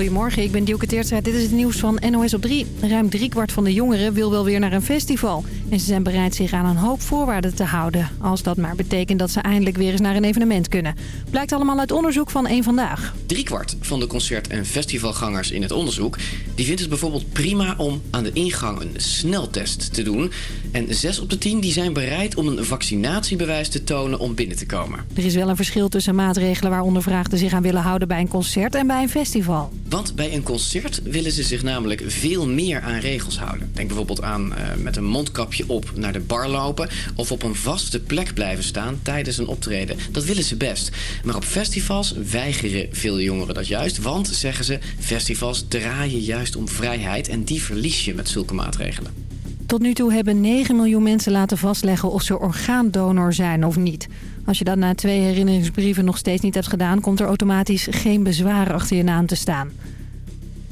Goedemorgen, ik ben Dielke Teertstra. Dit is het nieuws van NOS op 3. Ruim driekwart van de jongeren wil wel weer naar een festival. En ze zijn bereid zich aan een hoop voorwaarden te houden. Als dat maar betekent dat ze eindelijk weer eens naar een evenement kunnen. Blijkt allemaal uit onderzoek van één Vandaag. Driekwart van de concert- en festivalgangers in het onderzoek... die vindt het bijvoorbeeld prima om aan de ingang een sneltest te doen. En zes op de tien die zijn bereid om een vaccinatiebewijs te tonen om binnen te komen. Er is wel een verschil tussen maatregelen waar ondervraagden zich aan willen houden bij een concert en bij een festival. Want bij een concert willen ze zich namelijk veel meer aan regels houden. Denk bijvoorbeeld aan uh, met een mondkapje op naar de bar lopen... of op een vaste plek blijven staan tijdens een optreden. Dat willen ze best. Maar op festivals weigeren veel jongeren dat juist. Want, zeggen ze, festivals draaien juist om vrijheid... en die verlies je met zulke maatregelen. Tot nu toe hebben 9 miljoen mensen laten vastleggen of ze orgaandonor zijn of niet. Als je dat na twee herinneringsbrieven nog steeds niet hebt gedaan... komt er automatisch geen bezwaar achter je naam te staan.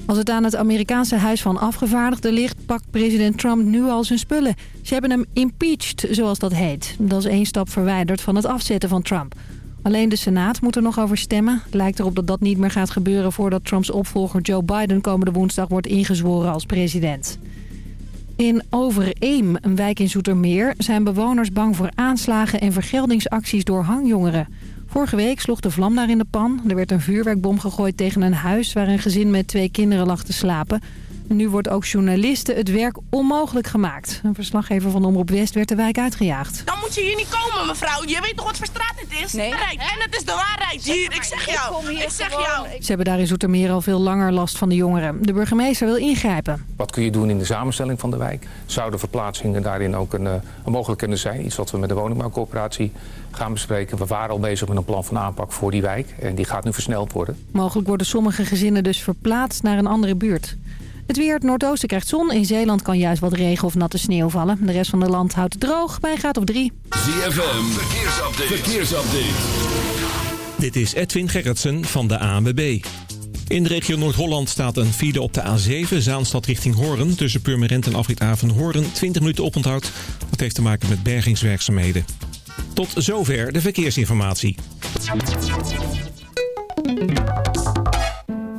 Als het aan het Amerikaanse Huis van Afgevaardigden ligt... pakt president Trump nu al zijn spullen. Ze hebben hem impeached, zoals dat heet. Dat is één stap verwijderd van het afzetten van Trump. Alleen de Senaat moet er nog over stemmen. Lijkt erop dat dat niet meer gaat gebeuren... voordat Trumps opvolger Joe Biden komende woensdag wordt ingezworen als president. In Overeem, een wijk in Zoetermeer, zijn bewoners bang voor aanslagen en vergeldingsacties door hangjongeren. Vorige week sloeg de vlam daar in de pan. Er werd een vuurwerkbom gegooid tegen een huis waar een gezin met twee kinderen lag te slapen. Nu wordt ook journalisten het werk onmogelijk gemaakt. Een verslaggever van Omroep West werd de wijk uitgejaagd. Dan moet je hier niet komen, mevrouw. Je weet toch wat voor straat het is? Nee. En het is de waarheid. Hier, ik zeg jou. Ik, zeg jou. Ze hebben daar in Zoetermeer al veel langer last van de jongeren. De burgemeester wil ingrijpen. Wat kun je doen in de samenstelling van de wijk? Zouden verplaatsingen daarin ook een, een mogelijk kunnen zijn? Iets wat we met de woningbouwcoöperatie gaan bespreken. We waren al bezig met een plan van aanpak voor die wijk. En die gaat nu versneld worden. Mogelijk worden sommige gezinnen dus verplaatst naar een andere buurt. Het weer, het noordoosten krijgt zon. In Zeeland kan juist wat regen of natte sneeuw vallen. De rest van het land houdt het droog bij gaat op 3. ZFM, verkeersupdate. verkeersupdate. Dit is Edwin Gerritsen van de ANWB. In de regio Noord-Holland staat een file op de A7, Zaanstad richting Hoorn. Tussen Purmerend en Afrit Hoorn, 20 minuten oponthoud. Dat heeft te maken met bergingswerkzaamheden. Tot zover de verkeersinformatie.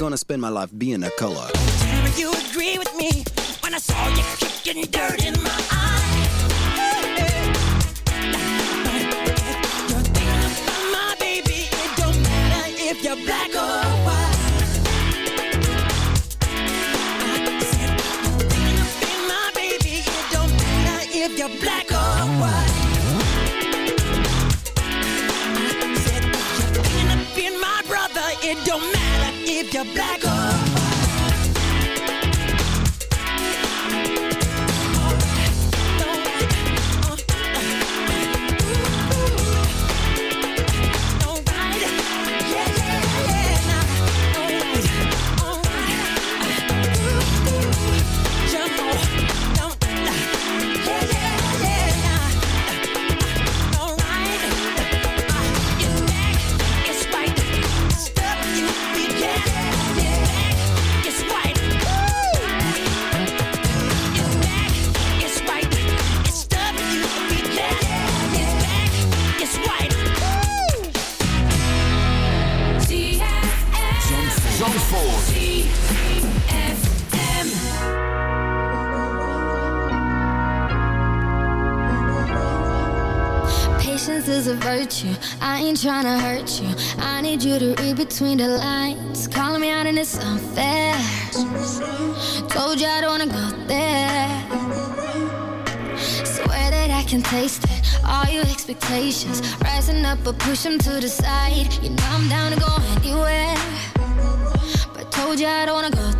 Gonna spend my life being a color. You agree with me when I saw you kicking dirt in my you're black or white. your black up. you. I ain't trying to hurt you. I need you to read between the lines. Calling me out and it's unfair. Told you I don't wanna go there. Swear that I can taste it. All your expectations rising up, but push them to the side. You know I'm down to go anywhere. But told you I don't wanna go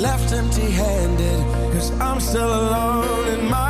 left empty handed, cause I'm still alone in my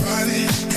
nobody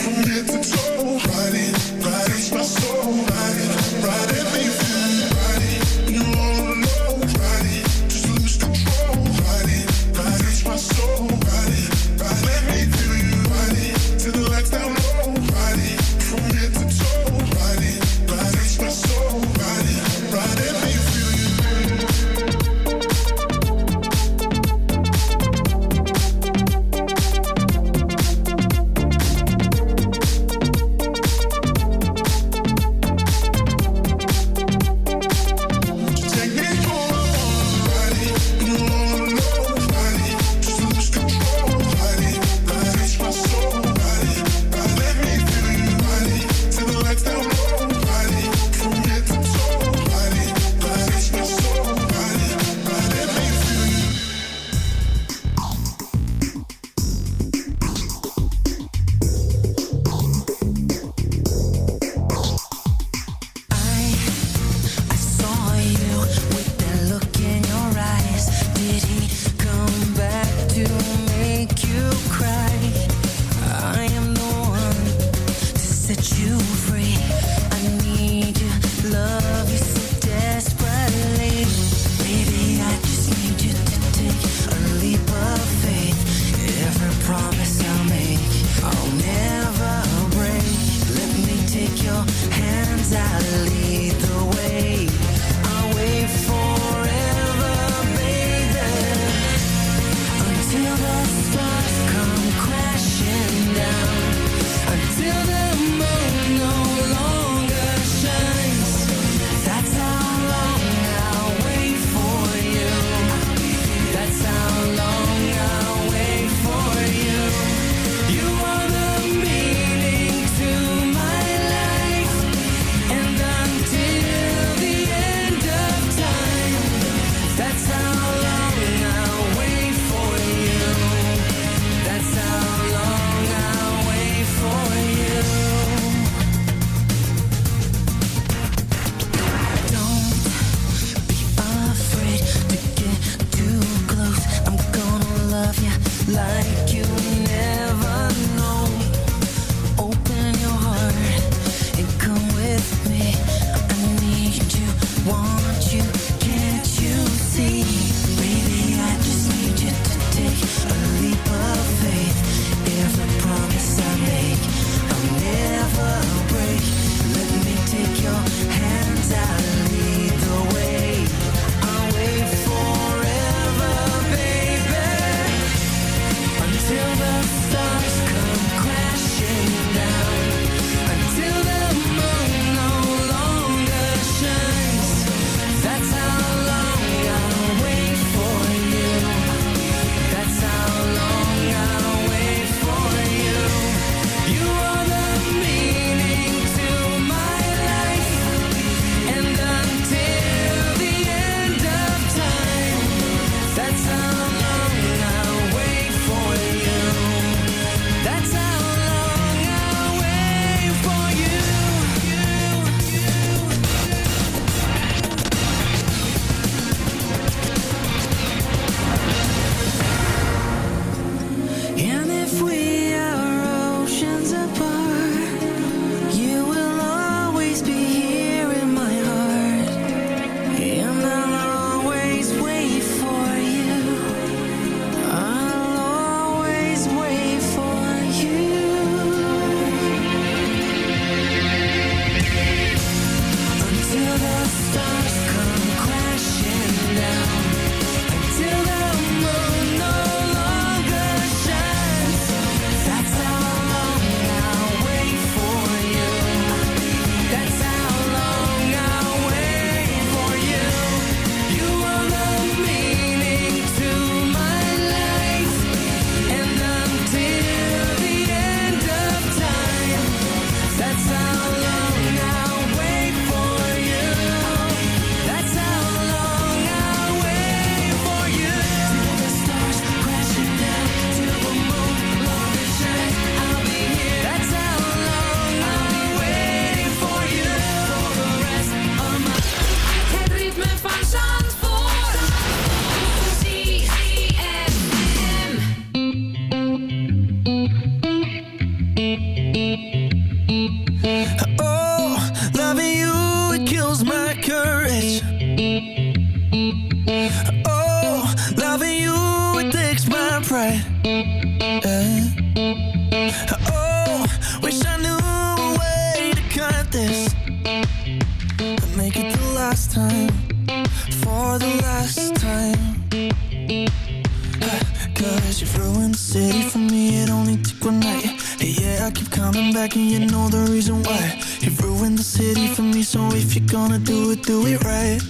would do it right,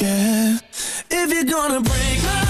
yeah. If you're gonna break my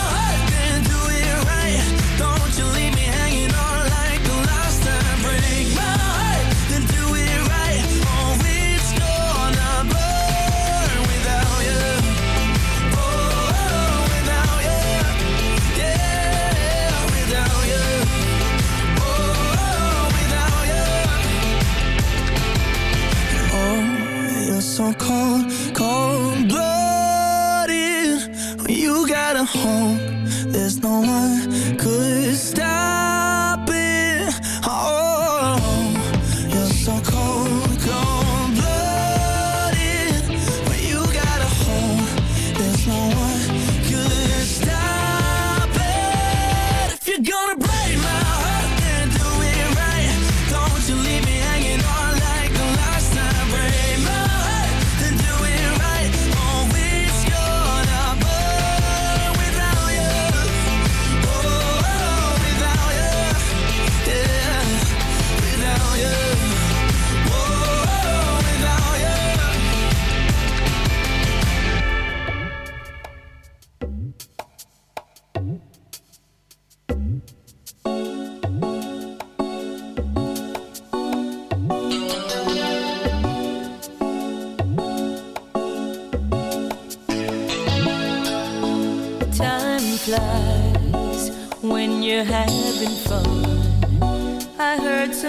so cold, cold blooded. When you got a home, there's no one could stop it. Oh, you're so cold, cold blooded. When you got a home, there's no one could stop it. If you're gonna break my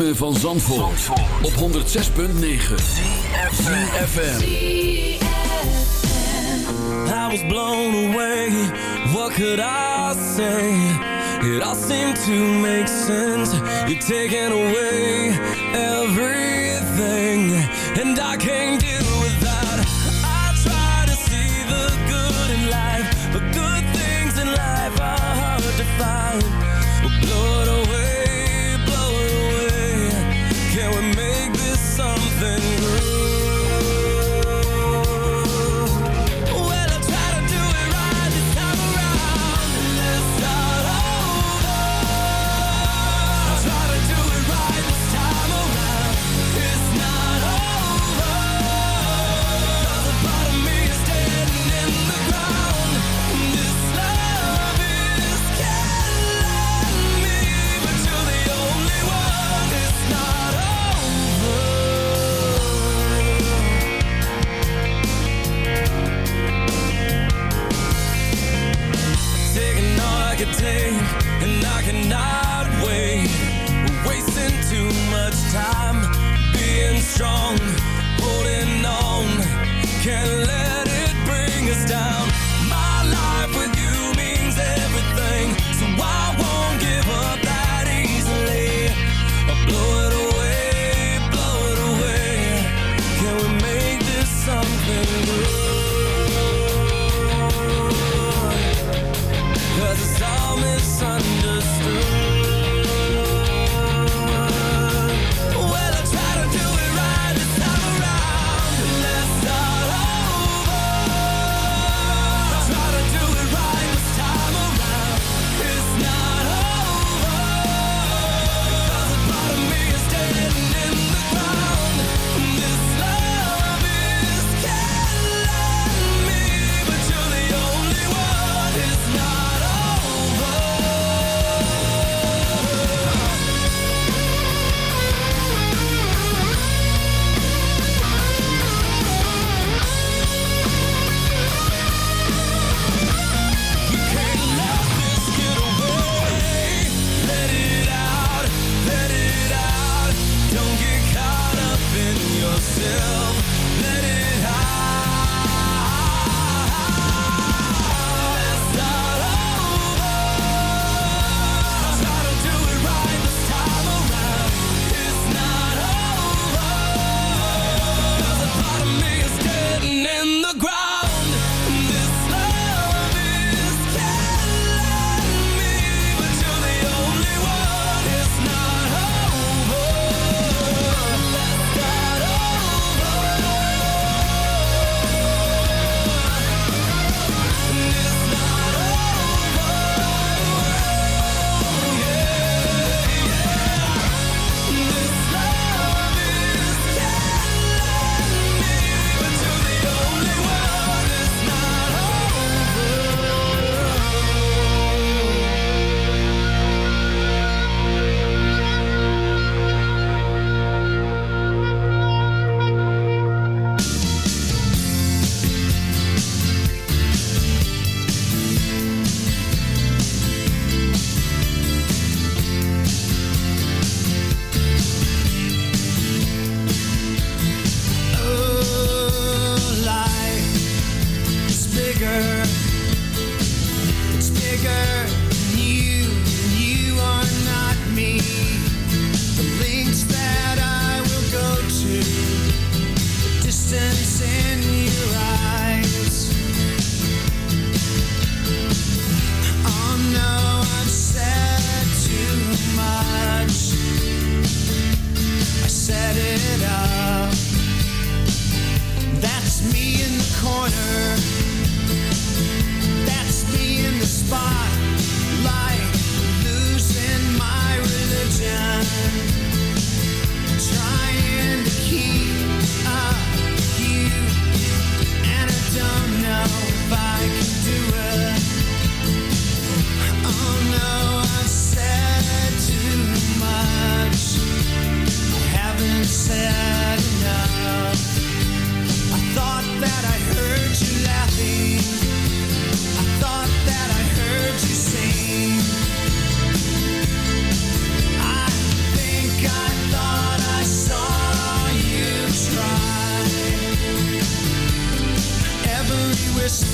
ritme van Zandvoort, Zandvoort. op 106.9 CFFM I was blown away, what could I say? It all seemed to make sense. You're taking away everything. And I can't do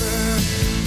Yeah.